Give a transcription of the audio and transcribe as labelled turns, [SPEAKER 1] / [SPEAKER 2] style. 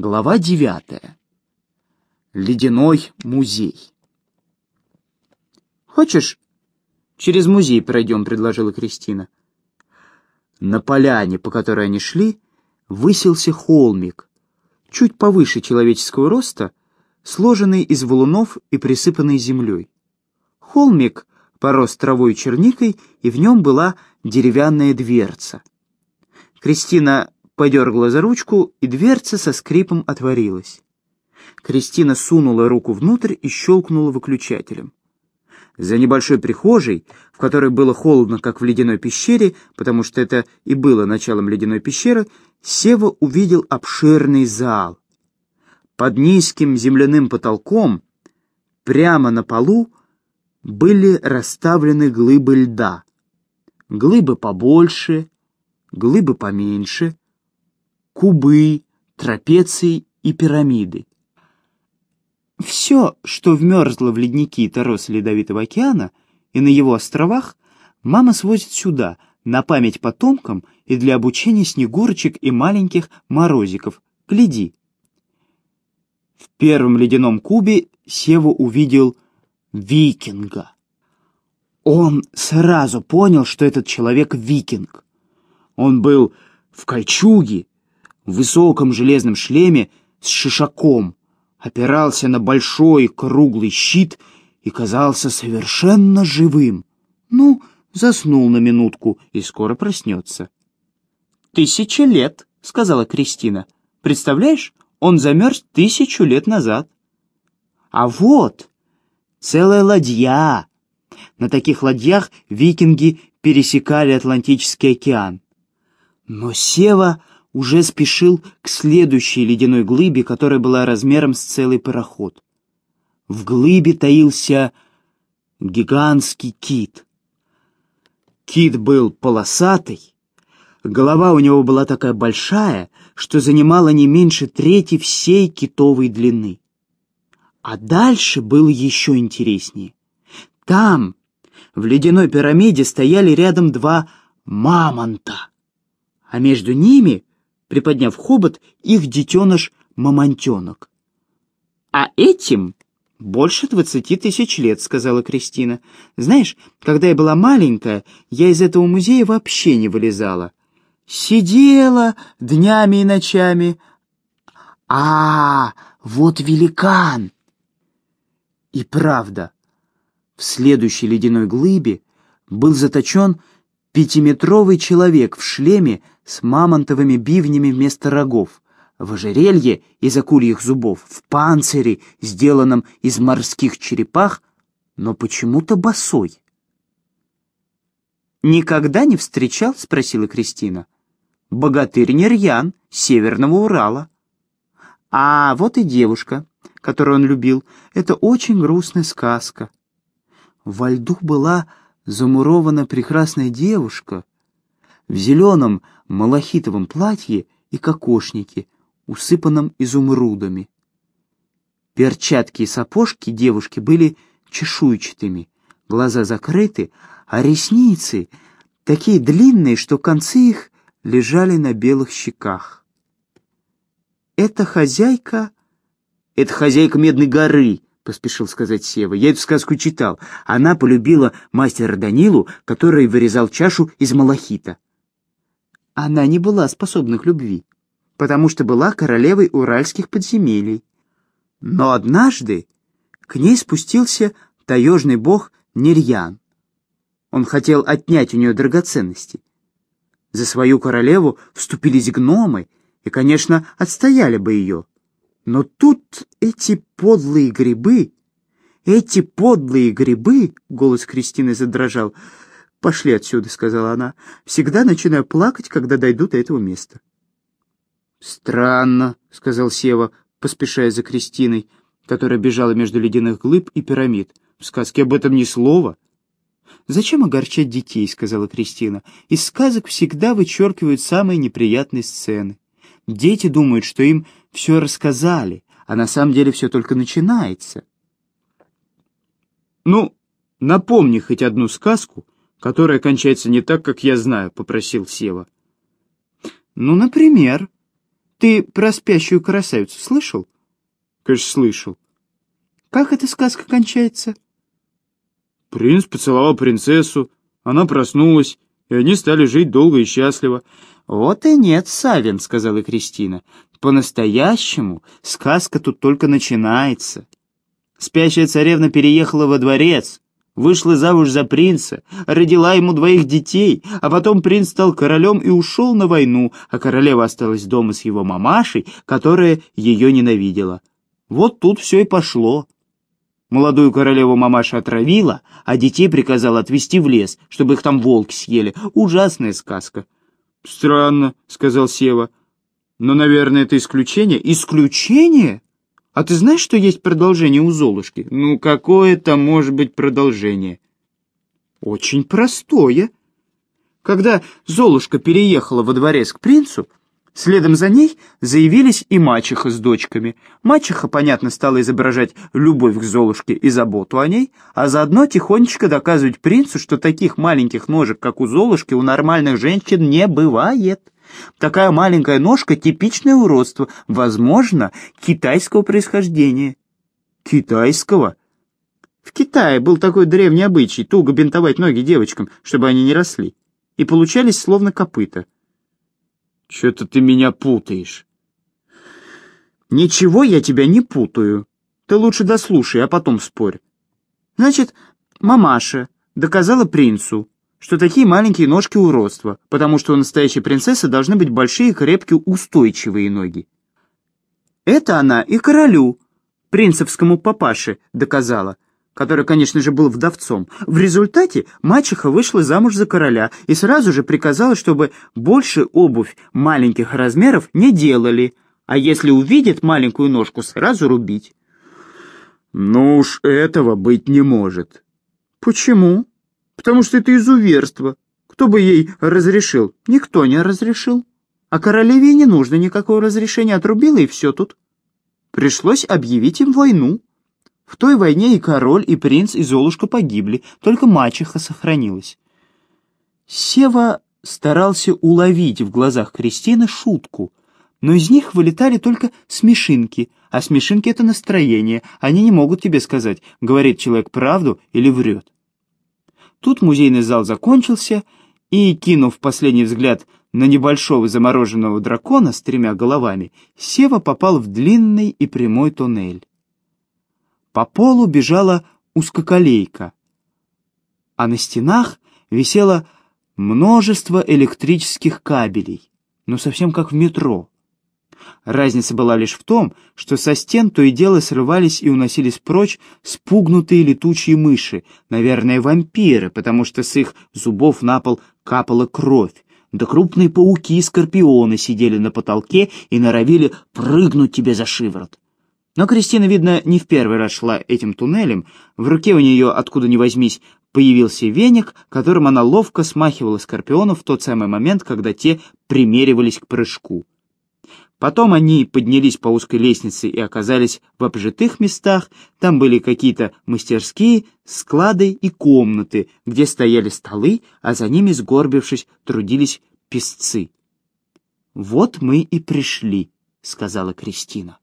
[SPEAKER 1] Глава девятая. Ледяной музей. «Хочешь, через музей пройдем?» — предложила Кристина. На поляне, по которой они шли, высился холмик, чуть повыше человеческого роста, сложенный из валунов и присыпанный землей. Холмик порос травой и черникой, и в нем была деревянная дверца. Кристина подергала за ручку, и дверца со скрипом отворилась. Кристина сунула руку внутрь и щелкнула выключателем. За небольшой прихожей, в которой было холодно, как в ледяной пещере, потому что это и было началом ледяной пещеры, Сева увидел обширный зал. Под низким земляным потолком, прямо на полу, были расставлены глыбы льда. Глыбы побольше, глыбы поменьше, кубы, трапеции и пирамиды. Все, что вмерзло в ледники Торос Ледовитого океана и на его островах, мама свозит сюда, на память потомкам и для обучения снегурочек и маленьких морозиков. Гляди. В первом ледяном кубе Сева увидел викинга. Он сразу понял, что этот человек викинг. Он был в кольчуге, в высоком железном шлеме с шишаком, опирался на большой круглый щит и казался совершенно живым. Ну, заснул на минутку и скоро проснется. «Тысяча лет», — сказала Кристина. «Представляешь, он замерз тысячу лет назад». «А вот целая ладья!» На таких ладьях викинги пересекали Атлантический океан. Но Сева уже спешил к следующей ледяной глыбе, которая была размером с целый пароход. В глыбе таился гигантский кит. Кит был полосатый, голова у него была такая большая, что занимала не меньше трети всей китовой длины. А дальше было еще интереснее. Там, в ледяной пирамиде, стояли рядом два мамонта, а между ними приподняв хобот, их детеныш-мамонтенок. «А этим больше двадцати тысяч лет», — сказала Кристина. «Знаешь, когда я была маленькая, я из этого музея вообще не вылезала. Сидела днями и ночами. А, вот великан!» И правда, в следующей ледяной глыбе был заточен пятиметровый человек в шлеме с мамонтовыми бивнями вместо рогов, в ожерелье из акульих зубов, в панцире, сделанном из морских черепах, но почему-то босой. «Никогда не встречал?» — спросила Кристина. «Богатырь Нерьян, Северного Урала». «А вот и девушка, которую он любил. Это очень грустная сказка». Во льду была замурована прекрасная девушка в зеленом малахитовом платье и кокошнике, усыпанном изумрудами. Перчатки и сапожки девушки были чешуйчатыми, глаза закрыты, а ресницы такие длинные, что концы их лежали на белых щеках. «Это хозяйка...» «Это хозяйка Медной горы», — поспешил сказать Сева. «Я эту сказку читал. Она полюбила мастера Данилу, который вырезал чашу из малахита» она не была способна к любви, потому что была королевой уральских подземелий. Но однажды к ней спустился таежный бог Нерьян. Он хотел отнять у нее драгоценности. За свою королеву вступились гномы и, конечно, отстояли бы ее. Но тут эти подлые грибы, эти подлые грибы, голос Кристины задрожал, «Пошли отсюда», — сказала она. «Всегда начинаю плакать, когда дойду до этого места». «Странно», — сказал Сева, поспешая за Кристиной, которая бежала между ледяных глыб и пирамид. «В сказке об этом ни слова». «Зачем огорчать детей?» — сказала Кристина. «Из сказок всегда вычеркивают самые неприятные сцены. Дети думают, что им все рассказали, а на самом деле все только начинается». «Ну, напомни хоть одну сказку», которая кончается не так, как я знаю», — попросил Сева. «Ну, например, Ты про спящую красавицу слышал?
[SPEAKER 2] Конечно, слышал.
[SPEAKER 1] Как эта сказка кончается?
[SPEAKER 2] Принц поцеловал принцессу, она проснулась, и они стали жить долго и счастливо.
[SPEAKER 1] «Вот и нет, Савин», — сказала Кристина. «По-настоящему сказка тут только начинается. Спящая царевна переехала во дворец, вышла замуж за принца, родила ему двоих детей, а потом принц стал королем и ушел на войну, а королева осталась дома с его мамашей, которая ее ненавидела. Вот тут все и пошло. Молодую королеву мамаша отравила, а детей приказала отвезти в лес, чтобы их там волки съели. Ужасная сказка.
[SPEAKER 2] «Странно», — сказал Сева. «Но, наверное, это исключение».
[SPEAKER 1] «Исключение? А ты знаешь, что есть продолжение у Золушки?»
[SPEAKER 2] «Ну, какое там может быть продолжение?»
[SPEAKER 1] «Очень простое. Когда Золушка переехала во дворец к принцу, Следом за ней заявились и мачеха с дочками. Мачеха, понятно, стала изображать любовь к Золушке и заботу о ней, а заодно тихонечко доказывать принцу, что таких маленьких ножек, как у Золушки, у нормальных женщин не бывает. Такая маленькая ножка — типичное уродство, возможно, китайского происхождения.
[SPEAKER 2] Китайского?
[SPEAKER 1] В Китае был такой древний обычай туго бинтовать ноги девочкам, чтобы они не росли, и получались словно копыта.
[SPEAKER 2] Что-то ты меня путаешь.
[SPEAKER 1] Ничего я тебя не путаю. Ты лучше дослушай, а потом спорь. Значит, мамаша доказала принцу, что такие маленькие ножки уродства, потому что у настоящей принцессы должны быть большие, крепкие, устойчивые ноги. Это она и королю, принцевскому папаше, доказала — который, конечно же, был вдовцом. В результате мачеха вышла замуж за короля и сразу же приказала, чтобы больше обувь маленьких размеров не делали, а если увидит маленькую ножку, сразу рубить.
[SPEAKER 2] «Ну уж этого быть не может».
[SPEAKER 1] «Почему?» «Потому что это изуверство. Кто бы ей разрешил?» «Никто не разрешил. А королеве не нужно никакого разрешения, отрубила и все тут. Пришлось объявить им войну». В той войне и король, и принц, и Золушка погибли, только мачеха сохранилась. Сева старался уловить в глазах Кристины шутку, но из них вылетали только смешинки, а смешинки — это настроение, они не могут тебе сказать, говорит человек правду или врет. Тут музейный зал закончился, и, кинув последний взгляд на небольшого замороженного дракона с тремя головами, Сева попал в длинный и прямой туннель. По полу бежала узкоколейка, а на стенах висело множество электрических кабелей, но совсем как в метро. Разница была лишь в том, что со стен то и дело срывались и уносились прочь спугнутые летучие мыши, наверное, вампиры, потому что с их зубов на пол капала кровь, да крупные пауки и скорпионы сидели на потолке и норовили прыгнуть тебе за шиворот. Но Кристина, видно, не в первый раз шла этим туннелем. В руке у нее, откуда ни возьмись, появился веник, которым она ловко смахивала скорпионов в тот самый момент, когда те примеривались к прыжку. Потом они поднялись по узкой лестнице и оказались в обжитых местах. Там были какие-то мастерские, склады и комнаты, где стояли столы, а за ними, сгорбившись, трудились песцы. «Вот мы и пришли», — сказала Кристина.